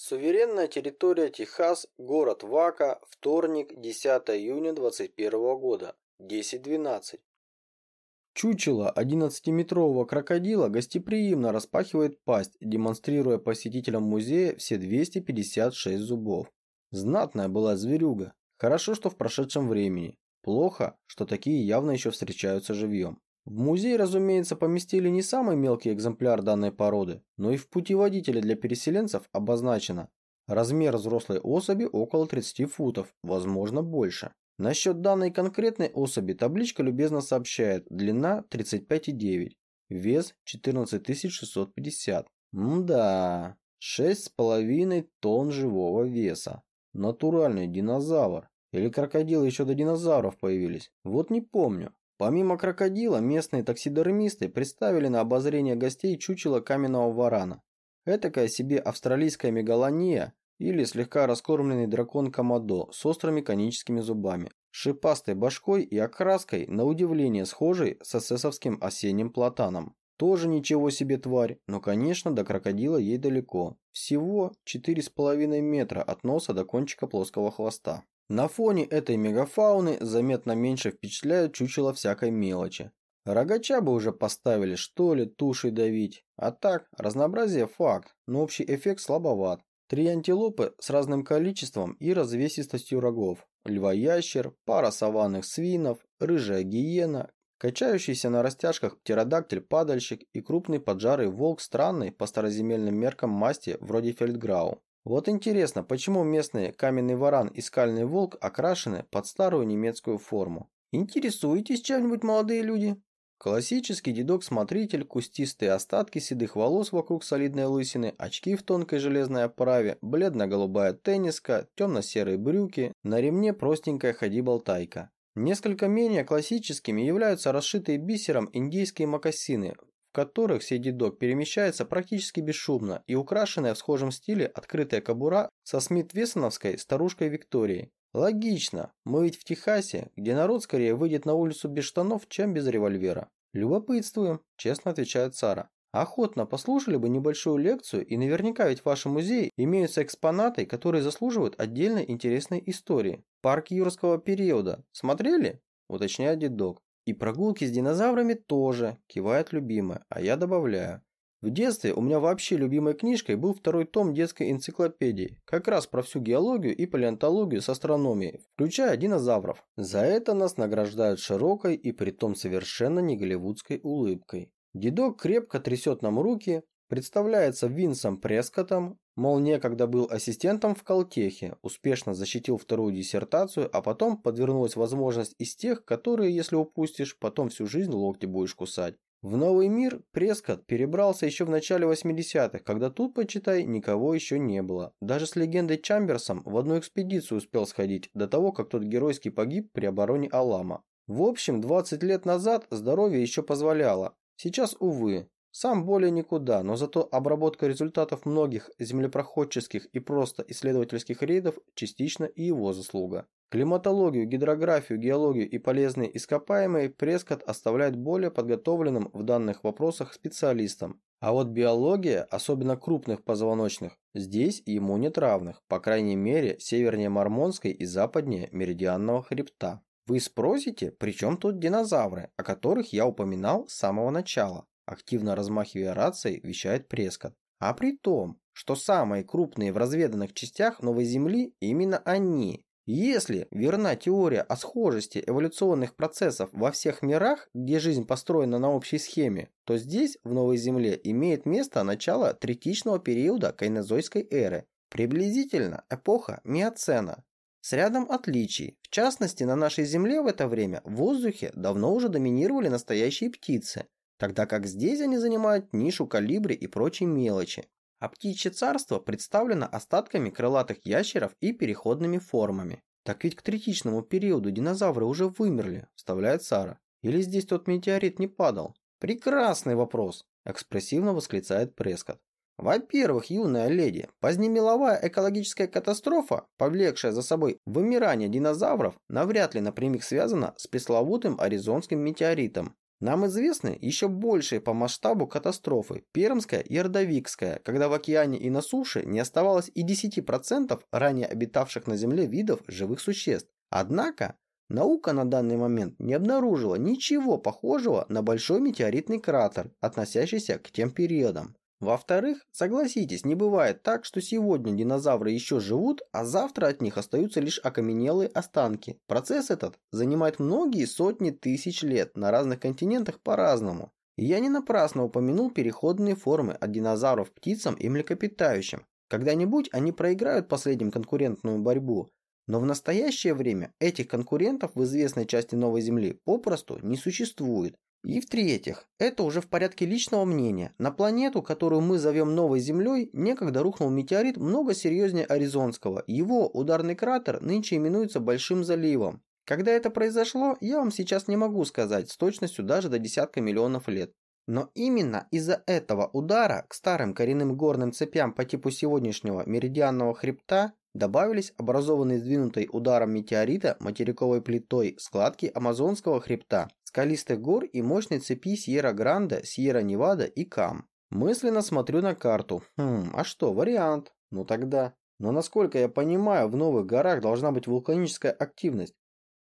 Суверенная территория Техас, город Вака, вторник, 10 июня 21 года, 10.12. Чучело 11-метрового крокодила гостеприимно распахивает пасть, демонстрируя посетителям музея все 256 зубов. Знатная была зверюга. Хорошо, что в прошедшем времени. Плохо, что такие явно еще встречаются живьем. В музей, разумеется, поместили не самый мелкий экземпляр данной породы, но и в путеводителе для переселенцев обозначено. Размер взрослой особи около 30 футов, возможно больше. Насчет данной конкретной особи табличка любезно сообщает длина 35,9, вес 14650. Мда, 6,5 тонн живого веса. Натуральный динозавр. Или крокодилы еще до динозавров появились? Вот не помню. Помимо крокодила, местные таксидермисты представили на обозрение гостей чучело каменного варана. Этакая себе австралийская мегалония или слегка раскормленный дракон Комодо с острыми коническими зубами, шипастой башкой и окраской, на удивление схожей с эсэсовским осенним платаном. Тоже ничего себе тварь, но, конечно, до крокодила ей далеко. Всего 4,5 метра от носа до кончика плоского хвоста. На фоне этой мегафауны заметно меньше впечатляют чучело всякой мелочи. Рогача бы уже поставили, что ли, тушей давить. А так, разнообразие факт, но общий эффект слабоват. Три антилопы с разным количеством и развесистостью рогов. Львоящер, пара саванных свинов, рыжая гиена, качающийся на растяжках птеродактиль-падальщик и крупный поджарый волк странный по староземельным меркам масти вроде фельдграу. Вот интересно, почему местные каменный варан и скальный волк окрашены под старую немецкую форму? Интересуетесь чем-нибудь, молодые люди? Классический дедок-смотритель, кустистые остатки седых волос вокруг солидной лысины, очки в тонкой железной оправе, бледно-голубая тенниска, темно-серые брюки, на ремне простенькая ходи-болтайка. Несколько менее классическими являются расшитые бисером индийские мокасины, которых сей дедок перемещается практически бесшумно и украшенная в схожем стиле открытая кобура со Смит-Вессоновской старушкой Викторией. Логично, мы ведь в Техасе, где народ скорее выйдет на улицу без штанов, чем без револьвера. Любопытствуем, честно отвечает Сара. Охотно послушали бы небольшую лекцию, и наверняка ведь в вашем музее имеются экспонаты, которые заслуживают отдельной интересной истории. Парк юрского периода. Смотрели? Уточняет дедок. И прогулки с динозаврами тоже, кивает любимая, а я добавляю. В детстве у меня вообще любимой книжкой был второй том детской энциклопедии, как раз про всю геологию и палеонтологию с астрономией, включая динозавров. За это нас награждают широкой и притом совершенно не голливудской улыбкой. Дедок крепко трясет нам руки, представляется Винсом Прескотом, Мол, некогда был ассистентом в Колтехе, успешно защитил вторую диссертацию, а потом подвернулась возможность из тех, которые, если упустишь, потом всю жизнь локти будешь кусать. В новый мир Прескотт перебрался еще в начале 80-х, когда тут, почитай, никого еще не было. Даже с легендой Чамберсом в одну экспедицию успел сходить, до того, как тот геройски погиб при обороне Алама. В общем, 20 лет назад здоровье еще позволяло. Сейчас, увы, сам более никуда, но зато обработка результатов многих землепроходческих и просто исследовательских рейдов частично и его заслуга. Климатологию, гидрографию, геологию и полезные ископаемые Прескотт оставляет более подготовленным в данных вопросах специалистам. А вот биология, особенно крупных позвоночных, здесь ему нет равных, по крайней мере, севернее Мормонской и западнее Меридианного хребта. Вы спросите, при чем тут динозавры, о которых я упоминал с самого начала? Активно размахивая рацией, вещает Прескот. А при том, что самые крупные в разведанных частях Новой Земли именно они. Если верна теория о схожести эволюционных процессов во всех мирах, где жизнь построена на общей схеме, то здесь, в Новой Земле, имеет место начало третичного периода кайнозойской эры, приблизительно эпоха миоцена, с рядом отличий. В частности, на нашей Земле в это время в воздухе давно уже доминировали настоящие птицы, тогда как здесь они занимают нишу калибри и прочей мелочи. А птичье царство представлено остатками крылатых ящеров и переходными формами. Так ведь к третичному периоду динозавры уже вымерли, вставляет Сара. Или здесь тот метеорит не падал? Прекрасный вопрос, экспрессивно восклицает Прескотт. Во-первых, юная леди, позднемеловая экологическая катастрофа, повлекшая за собой вымирание динозавров, навряд ли напрямик связана с пресловутым аризонским метеоритом. Нам известны еще большие по масштабу катастрофы Пермская и Ордовикская, когда в океане и на суше не оставалось и 10% ранее обитавших на Земле видов живых существ. Однако, наука на данный момент не обнаружила ничего похожего на большой метеоритный кратер, относящийся к тем периодам. Во-вторых, согласитесь, не бывает так, что сегодня динозавры еще живут, а завтра от них остаются лишь окаменелые останки. Процесс этот занимает многие сотни тысяч лет на разных континентах по-разному. Я не напрасно упомянул переходные формы от динозавров птицам и млекопитающим. Когда-нибудь они проиграют последним конкурентную борьбу, но в настоящее время этих конкурентов в известной части Новой Земли попросту не существует. И в-третьих, это уже в порядке личного мнения. На планету, которую мы зовем Новой Землей, некогда рухнул метеорит много серьезнее Аризонского. Его ударный кратер нынче именуется Большим заливом. Когда это произошло, я вам сейчас не могу сказать с точностью даже до десятка миллионов лет. Но именно из-за этого удара к старым коренным горным цепям по типу сегодняшнего меридианного хребта добавились образованные сдвинутой ударом метеорита материковой плитой складки Амазонского хребта, скалистых гор и мощной цепи Сьерра-Гранде, Сьерра-Невада и Кам. Мысленно смотрю на карту. Хм, а что, вариант? Ну тогда. Но насколько я понимаю, в новых горах должна быть вулканическая активность.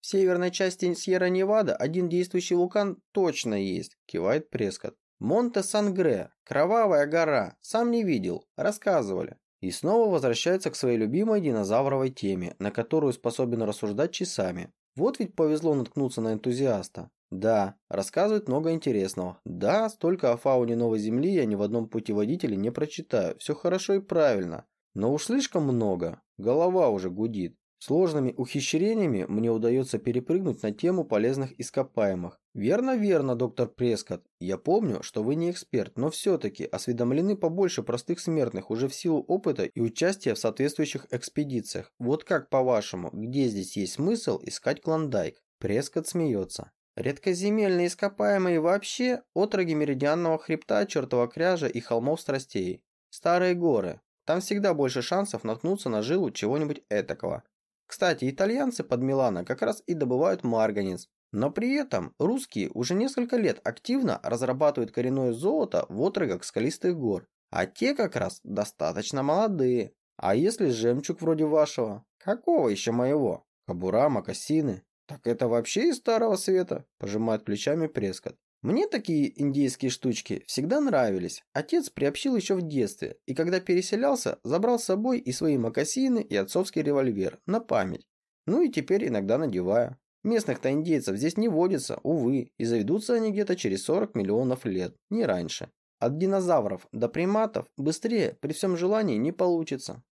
В северной части Сьерра-Невада один действующий вулкан точно есть, кивает Прескот. Монте-Сангре, кровавая гора, сам не видел, рассказывали. И снова возвращается к своей любимой динозавровой теме, на которую способен рассуждать часами. Вот ведь повезло наткнуться на энтузиаста. Да, рассказывает много интересного. Да, столько о фауне Новой Земли я ни в одном путеводителе не прочитаю. Все хорошо и правильно. Но уж слишком много. Голова уже гудит. Сложными ухищрениями мне удается перепрыгнуть на тему полезных ископаемых. Верно, верно, доктор Прескотт. Я помню, что вы не эксперт, но все-таки осведомлены побольше простых смертных уже в силу опыта и участия в соответствующих экспедициях. Вот как по-вашему, где здесь есть смысл искать клондайк? Прескотт смеется. Редкоземельные ископаемые вообще отроги меридианного хребта, чертова кряжа и холмов страстей. Старые горы. Там всегда больше шансов наткнуться на жилу чего-нибудь этакого. Кстати, итальянцы под Милано как раз и добывают марганец. Но при этом русские уже несколько лет активно разрабатывают коренное золото в отрогах скалистых гор. А те как раз достаточно молодые. А если жемчуг вроде вашего? Какого еще моего? Кабура, мокасины? Так это вообще из старого света? Пожимает плечами Прескот. Мне такие индейские штучки всегда нравились. Отец приобщил еще в детстве, и когда переселялся, забрал с собой и свои мокасины, и отцовский револьвер, на память. Ну и теперь иногда надеваю. Местных-то индейцев здесь не водится, увы, и заведутся они где-то через 40 миллионов лет, не раньше. От динозавров до приматов быстрее при всем желании не получится.